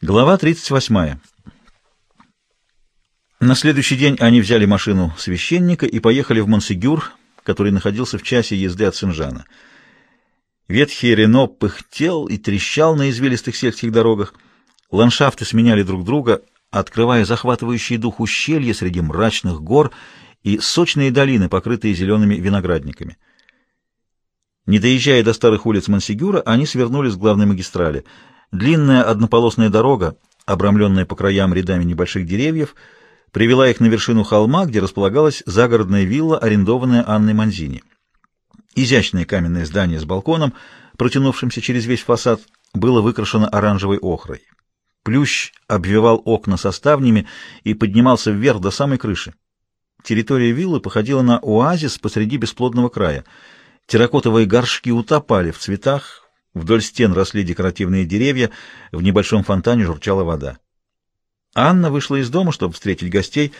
Глава 38. На следующий день они взяли машину священника и поехали в Монсегюр, который находился в часе езды от Сен-Жана. Ветхий Рено пыхтел и трещал на извилистых сельских дорогах. Ландшафты сменяли друг друга, открывая захватывающий дух ущелья среди мрачных гор и сочные долины, покрытые зелеными виноградниками. Не доезжая до старых улиц Монсегюра, они свернули с главной магистрали — Длинная однополосная дорога, обрамленная по краям рядами небольших деревьев, привела их на вершину холма, где располагалась загородная вилла, арендованная Анной Манзини. Изящное каменное здание с балконом, протянувшимся через весь фасад, было выкрашено оранжевой охрой. Плющ обвивал окна со ставнями и поднимался вверх до самой крыши. Территория виллы походила на оазис посреди бесплодного края. Терракотовые горшки утопали в цветах, Вдоль стен росли декоративные деревья, в небольшом фонтане журчала вода. Анна вышла из дома, чтобы встретить гостей.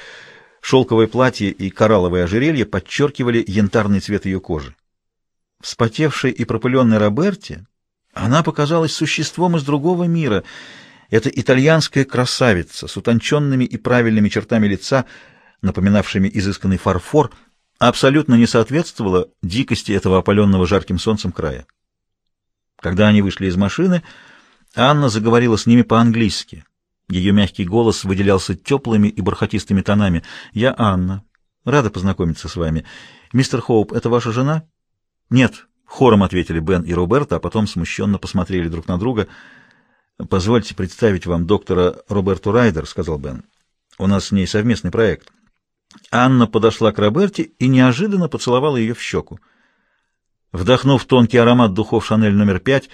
Шелковое платье и коралловое ожерелье подчеркивали янтарный цвет ее кожи. Вспотевшей и пропыленной Роберте она показалась существом из другого мира. Эта итальянская красавица с утонченными и правильными чертами лица, напоминавшими изысканный фарфор, абсолютно не соответствовала дикости этого опаленного жарким солнцем края. Когда они вышли из машины, Анна заговорила с ними по-английски. Ее мягкий голос выделялся теплыми и бархатистыми тонами. «Я Анна. Рада познакомиться с вами. Мистер Хоуп, это ваша жена?» «Нет», — хором ответили Бен и Роберта, а потом смущенно посмотрели друг на друга. «Позвольте представить вам доктора Роберту Райдер», — сказал Бен. «У нас с ней совместный проект». Анна подошла к Роберте и неожиданно поцеловала ее в щеку. Вдохнув тонкий аромат духов «Шанель номер пять»,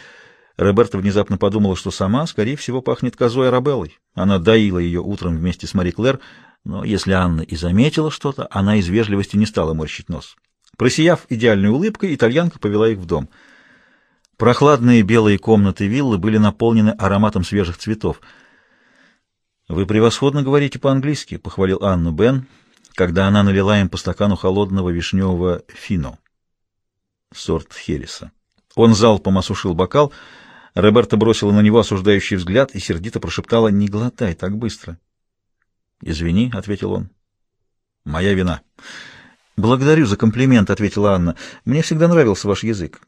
Роберта внезапно подумала, что сама, скорее всего, пахнет козой Арабеллой. Она доила ее утром вместе с Мари Клэр, но если Анна и заметила что-то, она из вежливости не стала морщить нос. Просияв идеальной улыбкой, итальянка повела их в дом. Прохладные белые комнаты виллы были наполнены ароматом свежих цветов. «Вы превосходно говорите по-английски», — похвалил Анну Бен, когда она налила им по стакану холодного вишневого фино сорт Хереса. Он залпом осушил бокал. Роберта бросила на него осуждающий взгляд и сердито прошептала «Не глотай так быстро». «Извини», — ответил он. «Моя вина». «Благодарю за комплимент», — ответила Анна. «Мне всегда нравился ваш язык.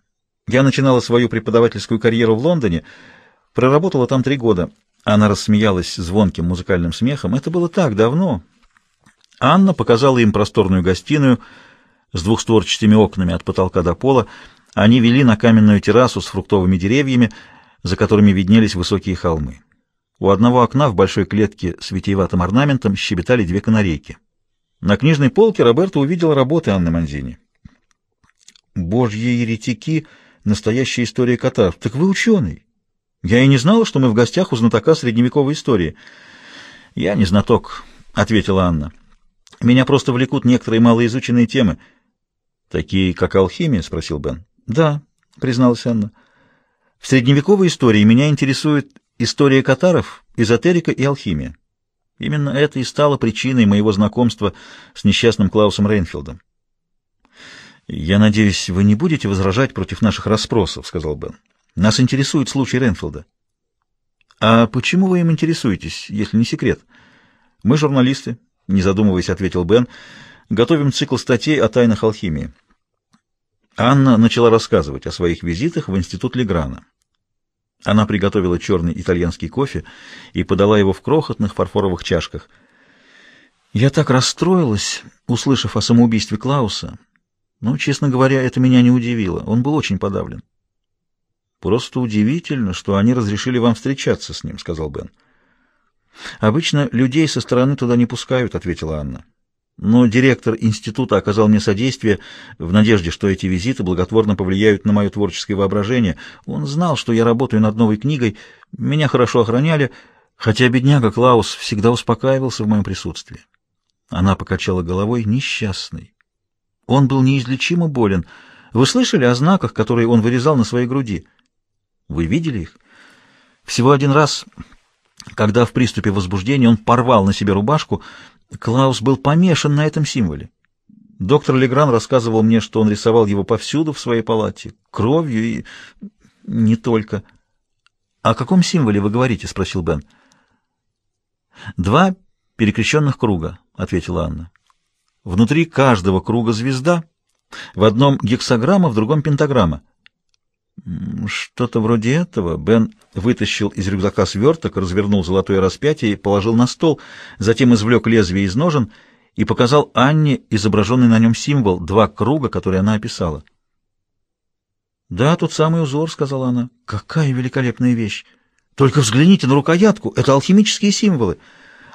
Я начинала свою преподавательскую карьеру в Лондоне, проработала там три года». Она рассмеялась звонким музыкальным смехом. «Это было так давно». Анна показала им просторную гостиную — с двухстворчатыми окнами от потолка до пола. Они вели на каменную террасу с фруктовыми деревьями, за которыми виднелись высокие холмы. У одного окна в большой клетке с витиеватым орнаментом щебетали две канарейки. На книжной полке Роберто увидел работы Анны Манзини. «Божьи еретики! Настоящая история кота! Так вы ученый! Я и не знала, что мы в гостях у знатока средневековой истории». «Я не знаток», — ответила Анна. «Меня просто влекут некоторые малоизученные темы». «Такие, как алхимия?» — спросил Бен. «Да», — призналась Анна. «В средневековой истории меня интересует история катаров, эзотерика и алхимия. Именно это и стало причиной моего знакомства с несчастным Клаусом Рейнфилдом. «Я надеюсь, вы не будете возражать против наших расспросов», — сказал Бен. «Нас интересует случай Рейнфилда». «А почему вы им интересуетесь, если не секрет?» «Мы журналисты», — не задумываясь, ответил Бен. Готовим цикл статей о тайнах алхимии. Анна начала рассказывать о своих визитах в институт Леграна. Она приготовила черный итальянский кофе и подала его в крохотных фарфоровых чашках. Я так расстроилась, услышав о самоубийстве Клауса. Но, честно говоря, это меня не удивило. Он был очень подавлен. «Просто удивительно, что они разрешили вам встречаться с ним», — сказал Бен. «Обычно людей со стороны туда не пускают», — ответила Анна. Но директор института оказал мне содействие в надежде, что эти визиты благотворно повлияют на мое творческое воображение. Он знал, что я работаю над новой книгой, меня хорошо охраняли, хотя бедняга Клаус всегда успокаивался в моем присутствии. Она покачала головой, несчастный. Он был неизлечимо болен. Вы слышали о знаках, которые он вырезал на своей груди? Вы видели их? Всего один раз, когда в приступе возбуждения он порвал на себе рубашку, Клаус был помешан на этом символе. Доктор Легран рассказывал мне, что он рисовал его повсюду в своей палате, кровью и... не только. — О каком символе вы говорите? — спросил Бен. «Два перекрещенных круга», — ответила Анна. «Внутри каждого круга звезда, в одном гексограмма, в другом пентаграмма». «Что-то вроде этого». Бен вытащил из рюкзака сверток, развернул золотое распятие и положил на стол, затем извлек лезвие из ножен и показал Анне изображенный на нем символ, два круга, которые она описала. «Да, тот самый узор», — сказала она. «Какая великолепная вещь! Только взгляните на рукоятку, это алхимические символы».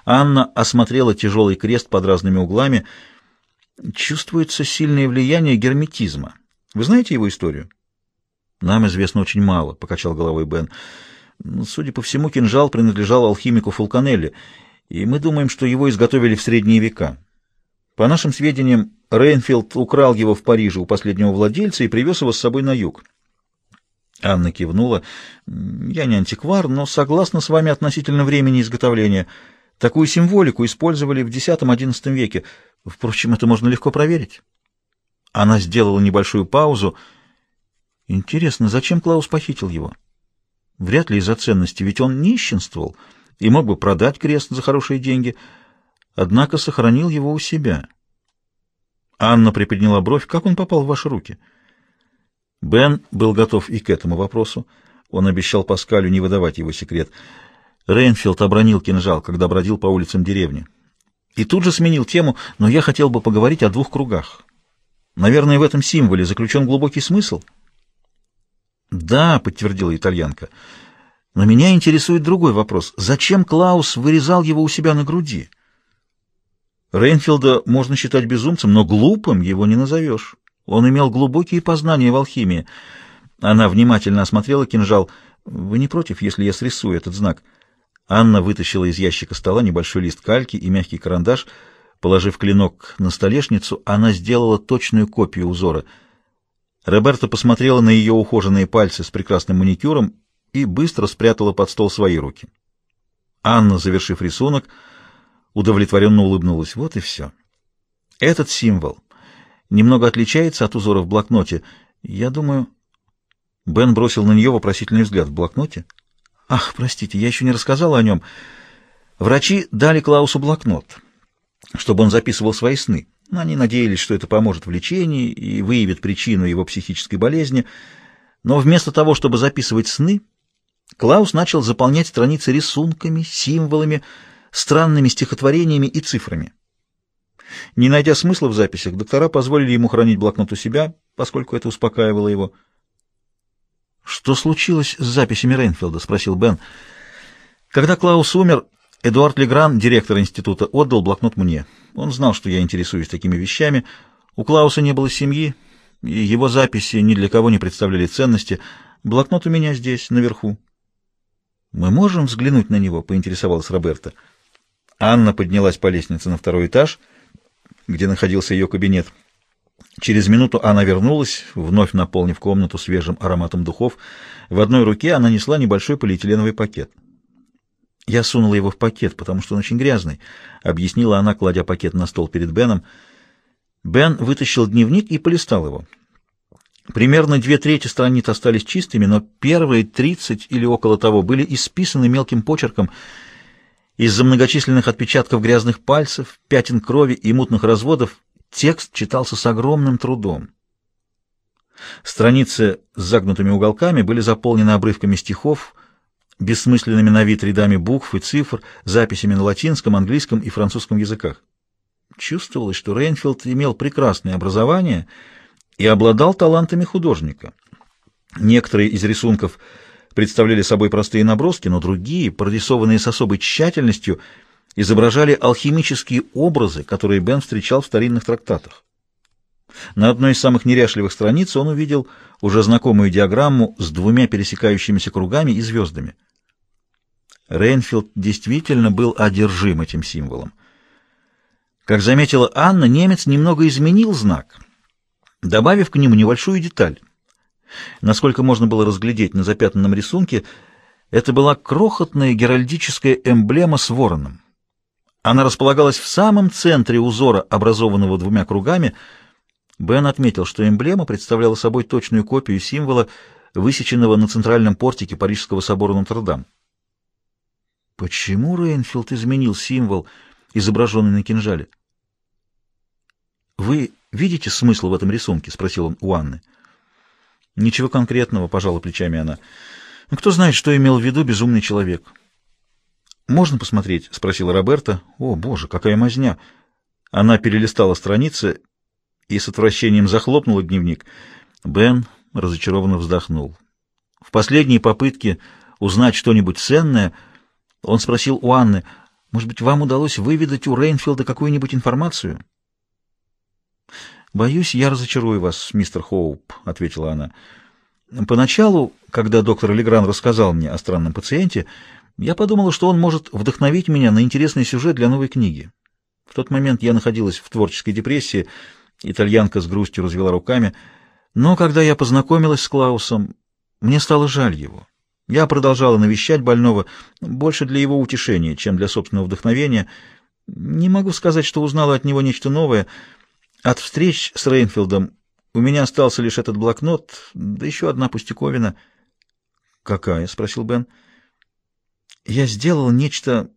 Анна осмотрела тяжелый крест под разными углами. Чувствуется сильное влияние герметизма. Вы знаете его историю? Нам известно очень мало, — покачал головой Бен. Судя по всему, кинжал принадлежал алхимику Фулканелли, и мы думаем, что его изготовили в средние века. По нашим сведениям, Рейнфилд украл его в Париже у последнего владельца и привез его с собой на юг. Анна кивнула. «Я не антиквар, но согласна с вами относительно времени изготовления. Такую символику использовали в X-XI веке. Впрочем, это можно легко проверить». Она сделала небольшую паузу. «Интересно, зачем Клаус похитил его?» «Вряд ли из-за ценности, ведь он нищенствовал и мог бы продать крест за хорошие деньги, однако сохранил его у себя». Анна приподняла бровь. «Как он попал в ваши руки?» Бен был готов и к этому вопросу. Он обещал Паскалю не выдавать его секрет. Рейнфилд обронил кинжал, когда бродил по улицам деревни. И тут же сменил тему, но я хотел бы поговорить о двух кругах. Наверное, в этом символе заключен глубокий смысл? Да, подтвердила итальянка. Но меня интересует другой вопрос. Зачем Клаус вырезал его у себя на груди? Рейнфилда можно считать безумцем, но глупым его не назовешь. Он имел глубокие познания в алхимии. Она внимательно осмотрела кинжал. «Вы не против, если я срисую этот знак?» Анна вытащила из ящика стола небольшой лист кальки и мягкий карандаш. Положив клинок на столешницу, она сделала точную копию узора. Роберта посмотрела на ее ухоженные пальцы с прекрасным маникюром и быстро спрятала под стол свои руки. Анна, завершив рисунок, удовлетворенно улыбнулась. Вот и все. Этот символ немного отличается от узора в блокноте. Я думаю... Бен бросил на нее вопросительный взгляд. В блокноте? Ах, простите, я еще не рассказала о нем. Врачи дали Клаусу блокнот, чтобы он записывал свои сны. Они надеялись, что это поможет в лечении и выявит причину его психической болезни. Но вместо того, чтобы записывать сны, Клаус начал заполнять страницы рисунками, символами, странными стихотворениями и цифрами. Не найдя смысла в записях, доктора позволили ему хранить блокнот у себя, поскольку это успокаивало его. «Что случилось с записями Рейнфилда?» — спросил Бен. «Когда Клаус умер, Эдуард Легран, директор института, отдал блокнот мне. Он знал, что я интересуюсь такими вещами. У Клауса не было семьи, и его записи ни для кого не представляли ценности. Блокнот у меня здесь, наверху». «Мы можем взглянуть на него?» — поинтересовалась Роберта. Анна поднялась по лестнице на второй этаж — где находился ее кабинет. Через минуту она вернулась, вновь наполнив комнату свежим ароматом духов. В одной руке она несла небольшой полиэтиленовый пакет. «Я сунула его в пакет, потому что он очень грязный», — объяснила она, кладя пакет на стол перед Беном. Бен вытащил дневник и полистал его. Примерно две трети страниц остались чистыми, но первые тридцать или около того были исписаны мелким почерком — из-за многочисленных отпечатков грязных пальцев, пятен крови и мутных разводов текст читался с огромным трудом. Страницы с загнутыми уголками были заполнены обрывками стихов, бессмысленными на вид рядами букв и цифр, записями на латинском, английском и французском языках. Чувствовалось, что Рейнфилд имел прекрасное образование и обладал талантами художника. Некоторые из рисунков – представляли собой простые наброски, но другие, прорисованные с особой тщательностью, изображали алхимические образы, которые Бен встречал в старинных трактатах. На одной из самых неряшливых страниц он увидел уже знакомую диаграмму с двумя пересекающимися кругами и звездами. Рейнфилд действительно был одержим этим символом. Как заметила Анна, немец немного изменил знак, добавив к нему небольшую деталь. Насколько можно было разглядеть на запятнанном рисунке, это была крохотная геральдическая эмблема с вороном. Она располагалась в самом центре узора, образованного двумя кругами. Бен отметил, что эмблема представляла собой точную копию символа, высеченного на центральном портике Парижского собора Нотр-Дам. Почему Рейнфилд изменил символ, изображенный на кинжале? «Вы видите смысл в этом рисунке?» — спросил он у Анны. «Ничего конкретного», — пожала плечами она. «Ну, кто знает, что имел в виду безумный человек?» «Можно посмотреть?» — спросила Роберта. «О, боже, какая мазня!» Она перелистала страницы и с отвращением захлопнула дневник. Бен разочарованно вздохнул. В последней попытке узнать что-нибудь ценное он спросил у Анны, «Может быть, вам удалось выведать у Рейнфилда какую-нибудь информацию?» «Боюсь, я разочарую вас, мистер Хоуп», — ответила она. «Поначалу, когда доктор Легран рассказал мне о странном пациенте, я подумала, что он может вдохновить меня на интересный сюжет для новой книги. В тот момент я находилась в творческой депрессии, итальянка с грустью развела руками, но когда я познакомилась с Клаусом, мне стало жаль его. Я продолжала навещать больного больше для его утешения, чем для собственного вдохновения. Не могу сказать, что узнала от него нечто новое — от встреч с Рейнфилдом у меня остался лишь этот блокнот, да еще одна пустяковина. — Какая? — спросил Бен. — Я сделал нечто,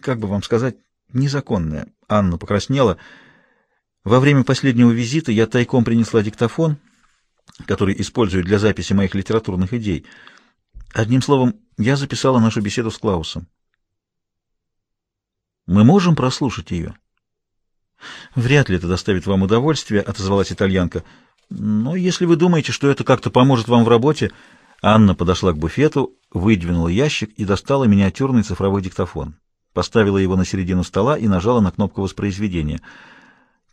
как бы вам сказать, незаконное. Анна покраснела. Во время последнего визита я тайком принесла диктофон, который использую для записи моих литературных идей. Одним словом, я записала нашу беседу с Клаусом. Мы можем прослушать ее? — «Вряд ли это доставит вам удовольствие», — отозвалась итальянка. «Но если вы думаете, что это как-то поможет вам в работе...» Анна подошла к буфету, выдвинула ящик и достала миниатюрный цифровой диктофон. Поставила его на середину стола и нажала на кнопку воспроизведения.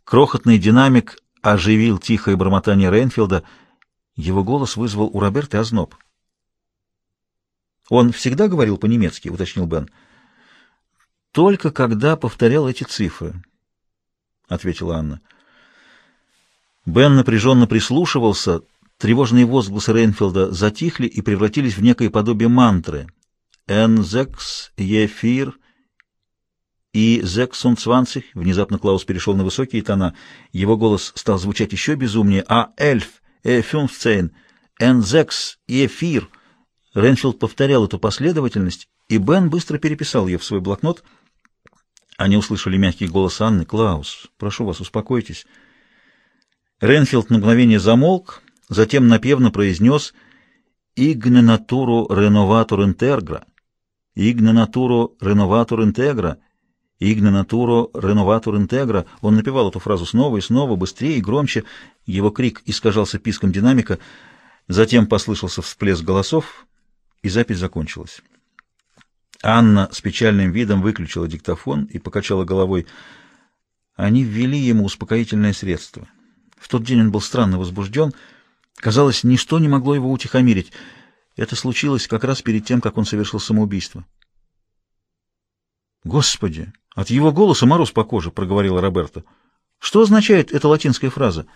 Крохотный динамик оживил тихое бормотание Рейнфилда. Его голос вызвал у Роберты озноб. «Он всегда говорил по-немецки?» — уточнил Бен. «Только когда повторял эти цифры». — ответила Анна. Бен напряженно прислушивался. Тревожные возгласы Рейнфилда затихли и превратились в некое подобие мантры. «Н-зекс, ефир и зексунцванцих». Внезапно Клаус перешел на высокие тона. Его голос стал звучать еще безумнее. «А эльф, э фюнфцейн, н-зекс, ефир». Рейнфилд повторял эту последовательность, и Бен быстро переписал ее в свой блокнот — они услышали мягкий голос Анны. «Клаус, прошу вас, успокойтесь». Ренфилд на мгновение замолк, затем напевно произнес «Игне натуру реноватор интегра». «Игне натуру реноватор интегра». «Игне натуру реноватор интегра». Он напевал эту фразу снова и снова, быстрее и громче. Его крик искажался писком динамика. Затем послышался всплеск голосов, и запись закончилась. Анна с печальным видом выключила диктофон и покачала головой. Они ввели ему успокоительное средство. В тот день он был странно возбужден. Казалось, ничто не могло его утихомирить. Это случилось как раз перед тем, как он совершил самоубийство. «Господи! От его голоса мороз по коже!» — проговорила Роберта. «Что означает эта латинская фраза?»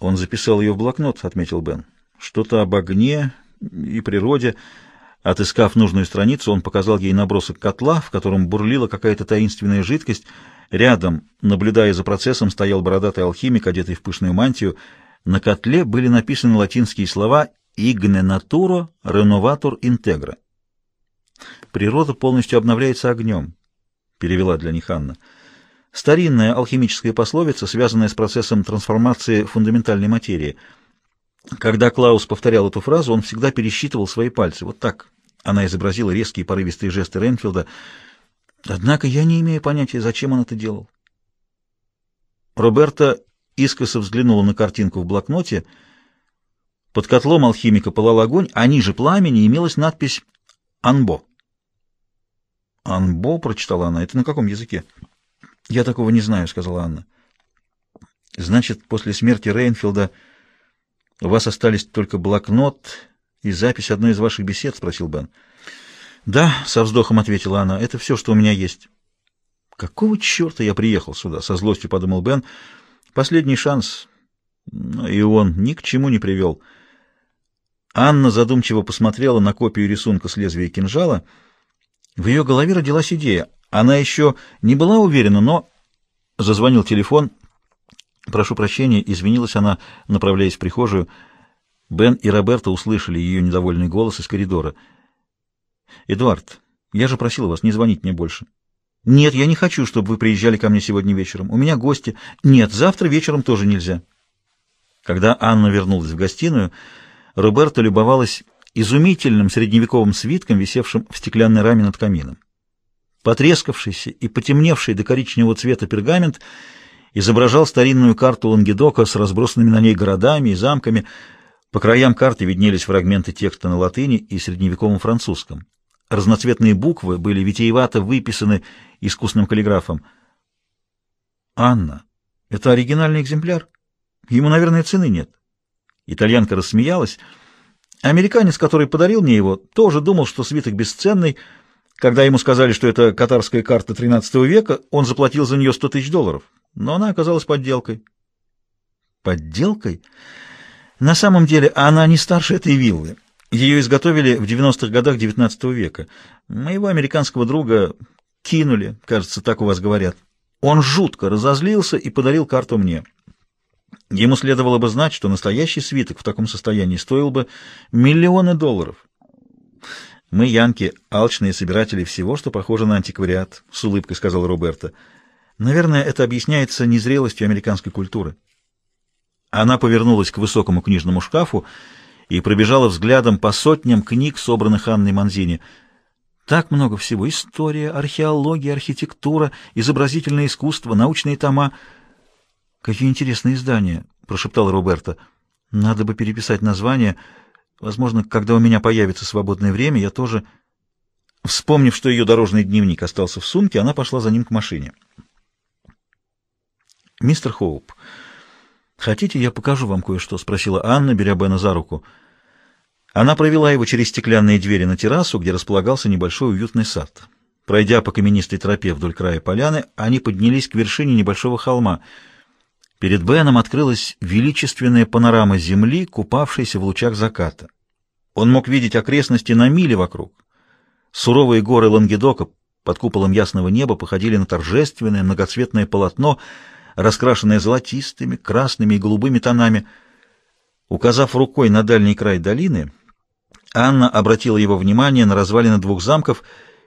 Он записал ее в блокнот, — отметил Бен. «Что-то об огне и природе...» Отыскав нужную страницу, он показал ей набросок котла, в котором бурлила какая-то таинственная жидкость. Рядом, наблюдая за процессом, стоял бородатый алхимик, одетый в пышную мантию. На котле были написаны латинские слова «Игне натуро реноватор интегра». «Природа полностью обновляется огнем», — перевела для них Анна. Старинная алхимическая пословица, связанная с процессом трансформации фундаментальной материи. Когда Клаус повторял эту фразу, он всегда пересчитывал свои пальцы. Вот так. Она изобразила резкие порывистые жесты Ренфилда. Однако я не имею понятия, зачем он это делал. Роберта искоса взглянула на картинку в блокноте. Под котлом алхимика пылал огонь, а ниже пламени имелась надпись «Анбо». «Анбо», — прочитала она, — «это на каком языке?» «Я такого не знаю», — сказала Анна. «Значит, после смерти Рейнфилда у вас остались только блокнот «И запись одной из ваших бесед?» — спросил Бен. «Да», — со вздохом ответила она, — «это все, что у меня есть». «Какого черта я приехал сюда?» — со злостью подумал Бен. «Последний шанс». Но и он ни к чему не привел. Анна задумчиво посмотрела на копию рисунка с лезвия кинжала. В ее голове родилась идея. Она еще не была уверена, но... Зазвонил телефон. «Прошу прощения», — извинилась она, направляясь в прихожую. Бен и Роберта услышали ее недовольный голос из коридора. «Эдуард, Я же просила вас не звонить мне больше. Нет, я не хочу, чтобы вы приезжали ко мне сегодня вечером. У меня гости. Нет, завтра вечером тоже нельзя. Когда Анна вернулась в гостиную, Роберта любовалась изумительным средневековым свитком, висевшим в стеклянной раме над камином. Потрескавшийся и потемневший до коричневого цвета пергамент изображал старинную карту Лангедока с разбросанными на ней городами и замками. По краям карты виднелись фрагменты текста на латыни и средневековом французском. Разноцветные буквы были витиевато выписаны искусным каллиграфом. «Анна, это оригинальный экземпляр? Ему, наверное, цены нет». Итальянка рассмеялась. Американец, который подарил мне его, тоже думал, что свиток бесценный, когда ему сказали, что это катарская карта XIII века, он заплатил за нее 100 тысяч долларов, но она оказалась подделкой. Подделкой? На самом деле она не старше этой виллы. Ее изготовили в 90-х годах XIX века. Моего американского друга кинули, кажется, так у вас говорят. Он жутко разозлился и подарил карту мне. Ему следовало бы знать, что настоящий свиток в таком состоянии стоил бы миллионы долларов. «Мы, янки, алчные собиратели всего, что похоже на антиквариат», — с улыбкой сказал Роберто. «Наверное, это объясняется незрелостью американской культуры». Она повернулась к высокому книжному шкафу и пробежала взглядом по сотням книг, собранных Анной Манзини. Так много всего — история, археология, архитектура, изобразительное искусство, научные тома. «Какие интересные издания!» — прошептал Роберто. «Надо бы переписать название». Возможно, когда у меня появится свободное время, я тоже... Вспомнив, что ее дорожный дневник остался в сумке, она пошла за ним к машине. «Мистер Хоуп, хотите, я покажу вам кое-что?» — спросила Анна, беря Бена за руку. Она провела его через стеклянные двери на террасу, где располагался небольшой уютный сад. Пройдя по каменистой тропе вдоль края поляны, они поднялись к вершине небольшого холма — Перед Беном открылась величественная панорама земли, купавшаяся в лучах заката. Он мог видеть окрестности на мили вокруг. Суровые горы Лангедока под куполом ясного неба походили на торжественное многоцветное полотно, раскрашенное золотистыми, красными и голубыми тонами. Указав рукой на дальний край долины, Анна обратила его внимание на развалины двух замков,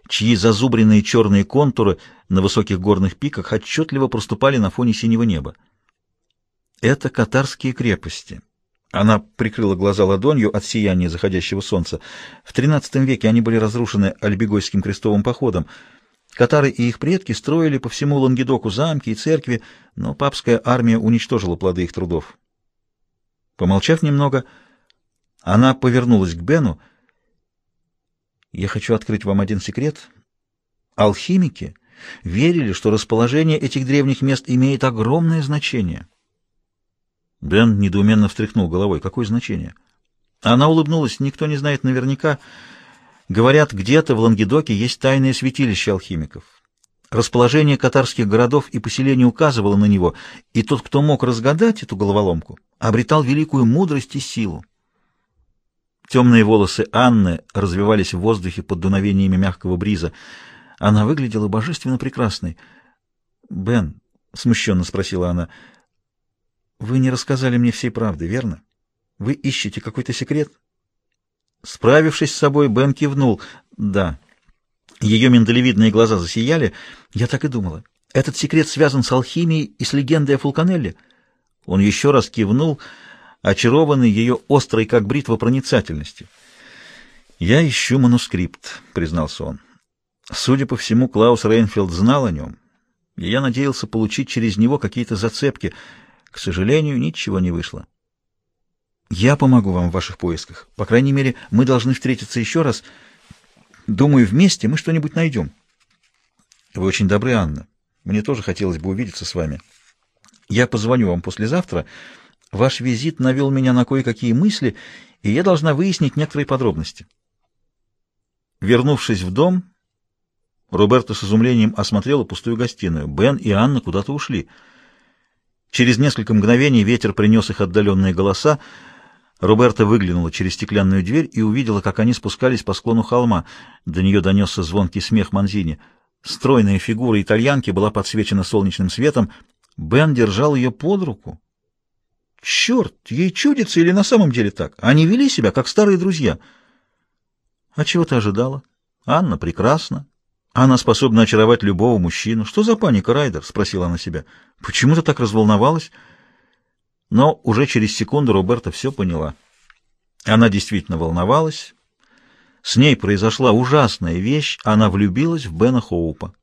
чьи зазубренные черные контуры на высоких горных пиках отчетливо проступали на фоне синего неба. Это катарские крепости. Она прикрыла глаза ладонью от сияния заходящего солнца. В XIII веке они были разрушены Альбегойским крестовым походом. Катары и их предки строили по всему Лангедоку замки и церкви, но папская армия уничтожила плоды их трудов. Помолчав немного, она повернулась к Бену. «Я хочу открыть вам один секрет. Алхимики верили, что расположение этих древних мест имеет огромное значение». Бен недоуменно встряхнул головой. Какое значение? Она улыбнулась. Никто не знает наверняка. Говорят, где-то в Лангедоке есть тайное святилище алхимиков. Расположение катарских городов и поселений указывало на него, и тот, кто мог разгадать эту головоломку, обретал великую мудрость и силу. Темные волосы Анны развивались в воздухе под дуновениями мягкого бриза. Она выглядела божественно прекрасной. «Бен», — смущенно спросила она, — вы не рассказали мне всей правды, верно? Вы ищете какой-то секрет? Справившись с собой, Бен кивнул. Да. Ее миндалевидные глаза засияли. Я так и думала. Этот секрет связан с алхимией и с легендой о Фулканелле. Он еще раз кивнул, очарованный ее острой, как бритва, проницательностью. «Я ищу манускрипт», — признался он. Судя по всему, Клаус Рейнфелд знал о нем, и я надеялся получить через него какие-то зацепки — к сожалению, ничего не вышло. Я помогу вам в ваших поисках. По крайней мере, мы должны встретиться еще раз. Думаю, вместе мы что-нибудь найдем. Вы очень добры, Анна. Мне тоже хотелось бы увидеться с вами. Я позвоню вам послезавтра. Ваш визит навел меня на кое-какие мысли, и я должна выяснить некоторые подробности. Вернувшись в дом, Роберто с изумлением осмотрела пустую гостиную. Бен и Анна куда-то ушли — Через несколько мгновений ветер принес их отдаленные голоса. Роберта выглянула через стеклянную дверь и увидела, как они спускались по склону холма. До нее донесся звонкий смех Манзини. Стройная фигура итальянки была подсвечена солнечным светом. Бен держал ее под руку. Черт, ей чудится или на самом деле так? Они вели себя, как старые друзья. — А чего ты ожидала? Анна прекрасна. Она способна очаровать любого мужчину. Что за паника, Райдер? — спросила она себя. — Почему ты так разволновалась? Но уже через секунду Роберта все поняла. Она действительно волновалась. С ней произошла ужасная вещь. Она влюбилась в Бена Хоупа.